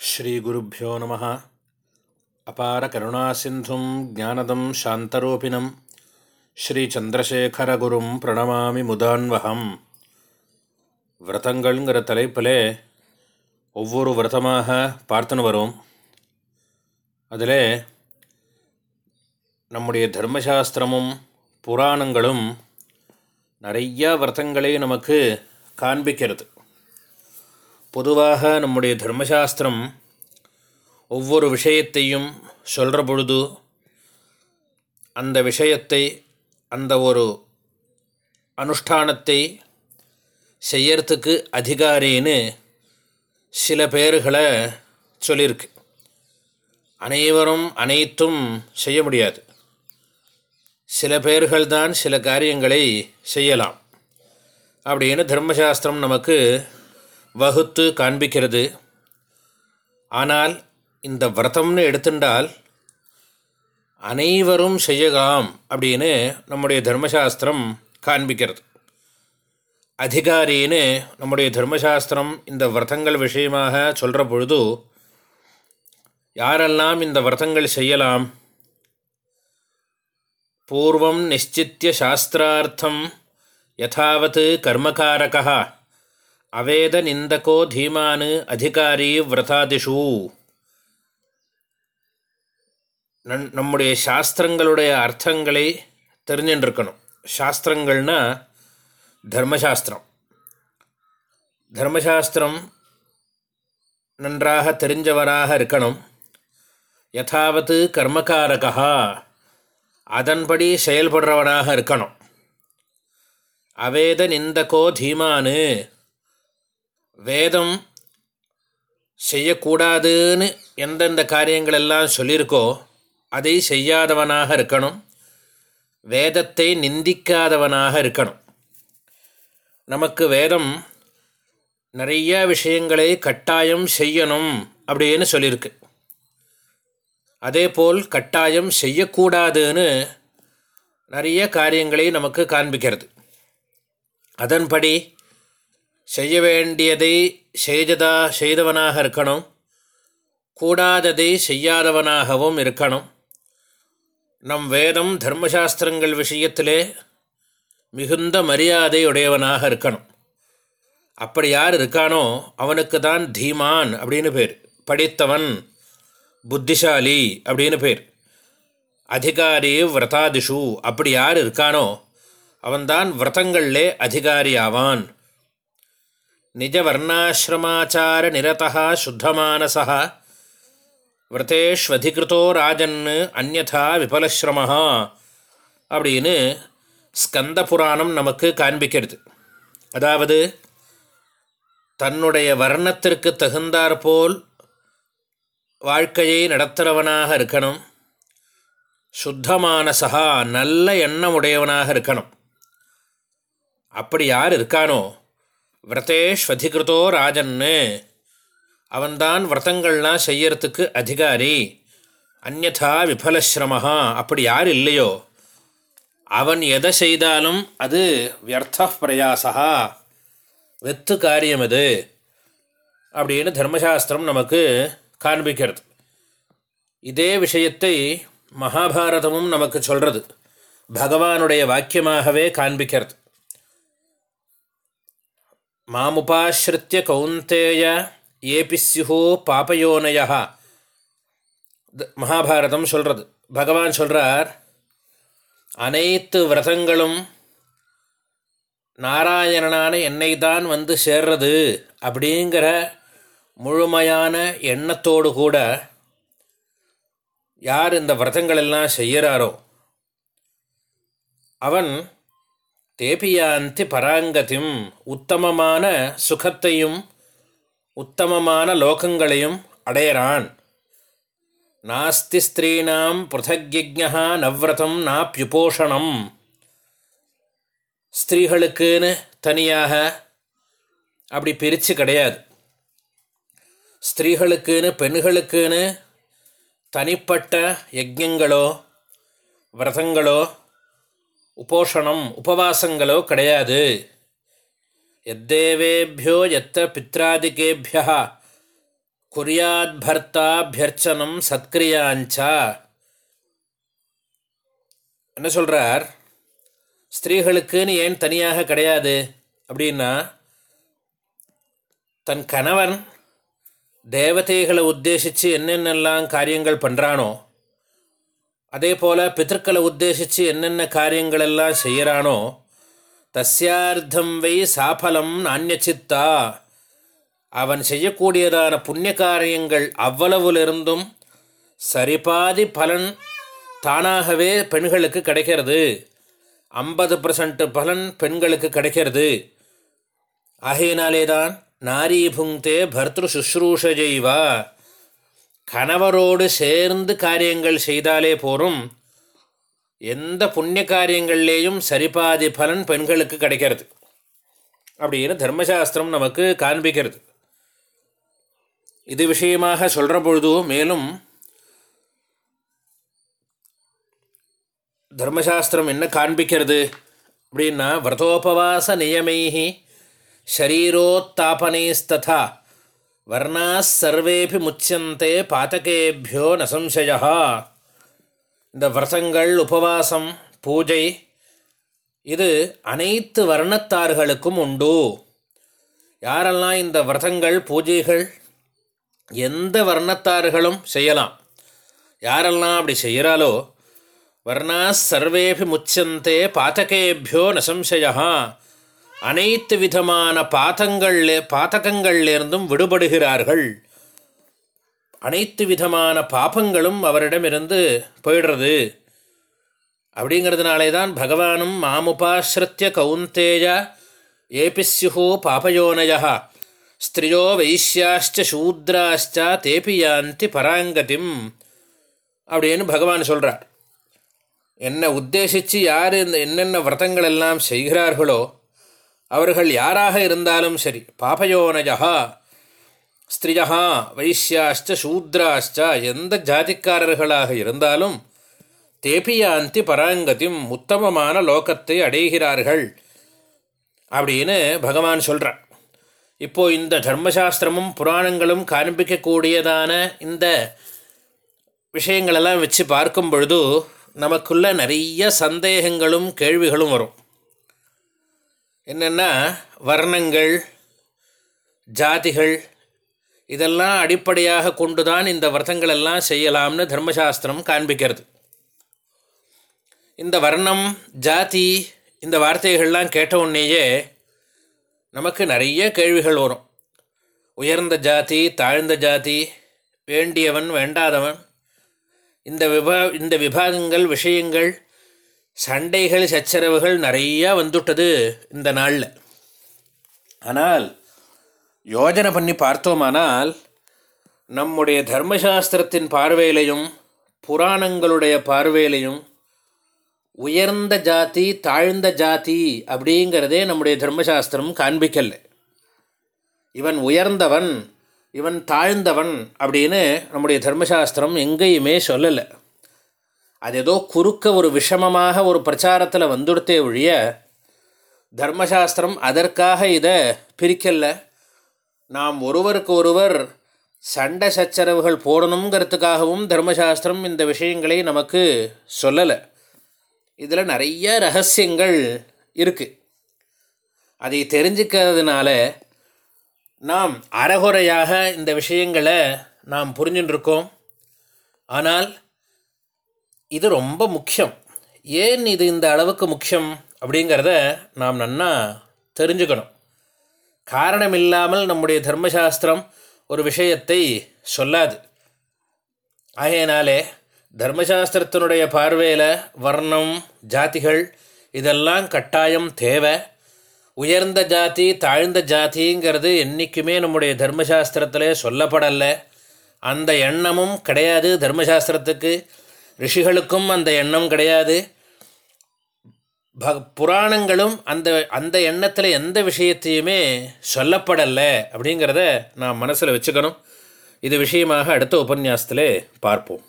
ஸ்ரீகுருப்போ நம. அபார கருணாசிந்தும் ஜானதம் சாந்தரூபிணம். ஸ்ரீச்சந்திரசேகரகுரும் பிரணமாமி முதான்வகம். விரதங்கள்ங்கிற தலைப்பிலே ஒவ்வொரு விரதமாக பார்த்துன்னு வரும். அதில் நம்முடைய தர்மசாஸ்திரமும் புராணங்களும் நிறையா விரதங்களை நமக்கு காண்பிக்கிறது. பொதுவாக நம்முடைய தர்மசாஸ்திரம் ஒவ்வொரு விஷயத்தையும் சொல்கிற பொழுது அந்த விஷயத்தை அந்த ஒரு அனுஷ்டானத்தை செய்யறதுக்கு அதிகாரின்னு சில பேர்களை சொல்லியிருக்கு அனைவரும் அனைத்தும் செய்ய முடியாது. சில பேர்கள்தான் சில காரியங்களை செய்யலாம். அப்படின்னு தர்மசாஸ்திரம் நமக்கு வகுத்து காண்பிக்கிறது. ஆனால் இந்த விரதம்னு எடுத்துட்டால் அனைவரும் செய்யலாம் அப்படின்னு நம்முடைய தர்மசாஸ்திரம் காண்பிக்கிறது. அதிகாரின்னு நம்முடைய தர்மசாஸ்திரம் இந்த விரதங்கள் விஷயமாக சொல்கிற பொழுது யாரெல்லாம் இந்த விரதங்கள் செய்யலாம்? பூர்வம் நிச்சித்திய சாஸ்திரார்த்தம் யதாவத் கர்மகாரகா. அவேத நிந்தகோ தீமானு அதிகாரி விரதாதிஷு. நன் நம்முடைய சாஸ்திரங்களுடைய அர்த்தங்களை தெரிஞ்சுட்டுருக்கணும் சாஸ்திரங்கள்னா தர்மசாஸ்திரம். தர்மசாஸ்திரம் நன்றாக தெரிஞ்சவராக இருக்கணும். யதாவது கர்மகாரகா அதன்படி செயல்படுறவனாக இருக்கணும். அவேத நிந்தகோ தீமானு வேதம் செய்யக்கூடாதுன்னு எந்தெந்த காரியங்களெல்லாம் சொல்லியிருக்கோ அதை செய்யாதவனாக இருக்கணும். வேதத்தை நிந்திக்காதவனாக இருக்கணும். நமக்கு வேதம் நிறைய விஷயங்களை கட்டாயம் செய்யணும் அப்படின்னு சொல்லியிருக்கு. அதே போல் கட்டாயம் செய்யக்கூடாதுன்னு நிறைய காரியங்களை நமக்கு காண்பிக்கிறது. அதன்படி செய்ய வேண்டியதை செய்ததா செய்தவனாக இருக்கணும். கூடாததை செய்யாதவனாகவும் இருக்கணும். நம் வேதம் தர்மசாஸ்திரங்கள் விஷயத்திலே மிகுந்த மரியாதை உடையவனாக இருக்கணும். அப்படி யார் இருக்கானோ அவனுக்கு தான் தீமான் அப்படின்னு பேர். படித்தவன் புத்திசாலி அப்படின்னு பேர். அதிகாரி விரதாதிஷு. அப்படி யார் இருக்கானோ அவன்தான் விரதங்களிலே அதிகாரியாவான் ஆவான் நிஜவர்ணாசிரமாச்சார நிரதா சுத்தமானசா விரதேஷ்வதிகிருத்தோ ராஜன் அந்நதா விபலஸ்ரமஹா அப்படின்னு ஸ்கந்த புராணம் நமக்கு காண்பிக்கிறது. அதாவது தன்னுடைய வர்ணத்திற்கு தகுந்தாற்போல் வாழ்க்கையை நடத்துகிறவனாக இருக்கணும். சுத்தமானசா நல்ல எண்ணம் உடையவனாக இருக்கணும். அப்படி யார் இருக்கானோ விரதேஷ்வதிகிருதோ ராஜன்னு. அவன்தான் விரதங்கள்லாம் செய்யறதுக்கு அதிகாரி. அந்நதா விபலஸ்ரமஹா அப்படி யார் இல்லையோ. அவன் எதை செய்தாலும் அது வியர்த்த பிரயாசா வெத்து காரியம் அது அப்படின்னு தர்மசாஸ்திரம் நமக்கு காண்பிக்கிறது. இதே விஷயத்தை மகாபாரதமும் நமக்கு சொல்கிறது பகவானுடைய வாக்கியமாகவே காண்பிக்கிறது. மாமுபாஸ்ருத்திய கௌந்தேய ஏபி ஸ்யுஹோ பாபயோனயா மகாபாரதம் சொல்கிறது பகவான் சொல்கிறார் அனைத்து விரதங்களும் நாராயணனான என்னை தான் வந்து சேர்றது அப்படிங்கிற முழுமையான எண்ணத்தோடு கூட யார் இந்த விரதங்களெல்லாம் செய்கிறாரோ அவன் தேபியாந்தி பராங்கதிம் உத்தமமான சுகத்தையும் உத்தமமான லோகங்களையும் அடையிறான். நாஸ்தி ஸ்திரீனாம் பிருத்தக்யஜா நவ்ரதம் நாப்யுபோஷணம். ஸ்திரீகளுக்குன்னு தனியாக அப்படி பிரித்து கிடையாது. ஸ்திரீகளுக்குன்னு பெண்களுக்குன்னு தனிப்பட்ட யஜ்யங்களோ விரதங்களோ உபோஷணம் உபவாசங்களோ கிடையாது. எத்தேவேபியோ எத்த பித்ராதிகேபியா குறியாத் பர்த்தாபியர்ச்சனம் சத்கிரியாஞ்சா. என்ன சொல்கிறார் ஸ்திரீகளுக்குன்னு ஏன் தனியாக கிடையாது? அப்படின்னா தன் கணவன் தேவதைகளை உத்தேசித்து என்னென்னலாம் காரியங்கள் பண்ணுறானோ அதே போல் பித்தர்களை உத்தேசித்து என்னென்ன காரியங்களெல்லாம் செய்கிறானோ தஸ்யார்த்தம் வை சாஃபலம் நானியச்சித்தா. அவன் செய்யக்கூடியதான புண்ணிய காரியங்கள் அவ்வளவுலிருந்தும் சரிபாதி பலன் தானாகவே பெண்களுக்கு கிடைக்கிறது. ஐம்பது பர்சன்ட் பலன் பெண்களுக்கு கிடைக்கிறது. ஆகையினாலே தான் நாரி புங்தே பர்திரு சுஷ்ரூஷஜைவா. கணவரோடு சேர்ந்து காரியங்கள் செய்தாலே போரும். எந்த புண்ணிய காரியங்கள்லேயும் சரிபாதி பலன் பெண்களுக்கு கிடைக்கிறது. அப்படின்னு தர்மசாஸ்திரம் நமக்கு காண்பிக்கிறது. இது விஷயமாக சொல்கிற பொழுது மேலும் தர்மசாஸ்திரம் என்ன காண்பிக்கிறது? அப்படின்னா விரதோபவாச நியமைஹி ஷரீரோத்தாபனைஸ்ததா வர்ணாஸ் சர்வேபி முச்சியந்தே பாத்தகேபியோ நசம்சயா இந்த விரதங்கள் உபவாசம் பூஜை இது அனைத்து வர்ணத்தார்களுக்கும் உண்டு. யாரெல்லாம் இந்த விரதங்கள் பூஜைகள் எந்த வர்ணத்தார்களும் செய்யலாம் யாரெல்லாம் அப்படி செய்கிறாலோ வர்ணாஸ் சர்வேபி முச்சந்தே பாத்தகேபியோ நசம்சயா அனைத்து விதமான பாதங்கள்ல பாதகங்கள்லேருந்தும் விடுபடுகிறார்கள். அனைத்து விதமான பாபங்களும் அவரிடமிருந்து போயிடுறது. அப்படிங்கிறதுனாலே தான் பகவானும் மாமுபாஸ்ருத்திய கவுந்தேயா ஏபிஸ்யுஹோ பாபயோனயா ஸ்திரியோ வைஷ்யாச்ச சூத்ராச்ச தேபி யாந்தி பராங்கதிம் அப்படின்னு பகவான் சொல்கிறார் என்னை உத்தேசித்து யார் இந்த என்னென்ன விரதங்கள் எல்லாம் செய்கிறார்களோ அவர்கள் யாராக இருந்தாலும் சரி பாபயோனஜா ஸ்திரியா வைசியாஷ்ட சூத்ராஷ்ட எந்த ஜாதிக்காரர்களாக இருந்தாலும் தேபியாந்தி பராங்கதிம் உத்தமமான லோகத்தை அடைகிறார்கள் அப்படின்னு பகவான் சொல்கிறார் இப்போது இந்த தர்மசாஸ்திரமும் புராணங்களும் காண்பிக்கக்கூடியதான இந்த விஷயங்களெல்லாம் வச்சு பார்க்கும் பொழுது நமக்குள்ள நிறைய சந்தேகங்களும் கேள்விகளும் வரும். என்னென்னா வர்ணங்கள் ஜாதிகள் இதெல்லாம் அடிப்படையாக கொண்டு தான் இந்த விரதங்கள் எல்லாம் செய்யலாம்னு தர்மசாஸ்திரம் காண்பிக்கிறது. இந்த வர்ணம் ஜாதி இந்த வார்த்தைகள்லாம் கேட்ட உடனேயே நமக்கு நிறைய கேள்விகள் வரும். உயர்ந்த ஜாதி தாழ்ந்த ஜாதி வேண்டியவன் வேண்டாதவன் இந்த விபா இந்த விபாகங்கள் விஷயங்கள் சண்டைகள் சச்சரவுகள் நிறையா வந்துட்டது இந்த நாளில். ஆனால் யோஜனை பண்ணி பார்த்தோமானால் நம்முடைய தர்மசாஸ்திரத்தின் பார்வையிலையும் புராணங்களுடைய பார்வையிலையும் உயர்ந்த ஜாதி தாழ்ந்த ஜாதி அப்படிங்கிறதே நம்முடைய தர்மசாஸ்திரம் காண்பிக்கல. இவன் உயர்ந்தவன் இவன் தாழ்ந்தவன் அப்படின்னு நம்முடைய தர்மசாஸ்திரம் எங்கேயுமே சொல்லலை. அது ஏதோ குறுக்க ஒரு விஷமமாக ஒரு பிரச்சாரத்தில் வந்துடுத்தே ஒழிய தர்மசாஸ்திரம் அதற்காக இதை பிரிக்கலை நாம் ஒருவருக்கு ஒருவர் சண்டை சச்சரவுகள் போடணுங்கிறதுக்காகவும் தர்மசாஸ்திரம் இந்த விஷயங்களை நமக்கு சொல்லலை. இதில் நிறைய ரகசியங்கள் இருக்குது அதை தெரிஞ்சுக்கிறதுனால நாம் அறகுறையாக இந்த விஷயங்களை நாம் புரிஞ்சுட்டுருக்கோம் ஆனால் இது ரொம்ப முக்கியம். ஏன் இது இந்த அளவுக்கு முக்கியம் அப்படிங்கிறத நாம் நன்னா தெரிஞ்சுக்கணும். காரணம் இல்லாமல் நம்முடைய தர்மசாஸ்திரம் ஒரு விஷயத்தை சொல்லாது. ஆகையினாலே தர்மசாஸ்திரத்தினுடைய பார்வையில் வர்ணம் ஜாதிகள் இதெல்லாம் கட்டாயம் தேவை. உயர்ந்த ஜாதி தாழ்ந்த ஜாதிங்கிறது என்றைக்குமே நம்முடைய தர்மசாஸ்திரத்தில் சொல்லப்படலை. அந்த எண்ணமும் கிடையாது தர்மசாஸ்திரத்துக்கு. ரிஷிகளுக்கும் அந்த எண்ணம் கிடையாது. ப புராணங்களும் அந்த அந்த எண்ணத்தில் எந்த விஷயத்தையுமே சொல்லப்படலை அப்படிங்கிறத நாம் மனசில் வச்சுக்கணும். இது விஷயமாக அடுத்த உபன்யாசத்தில் பார்ப்போம்.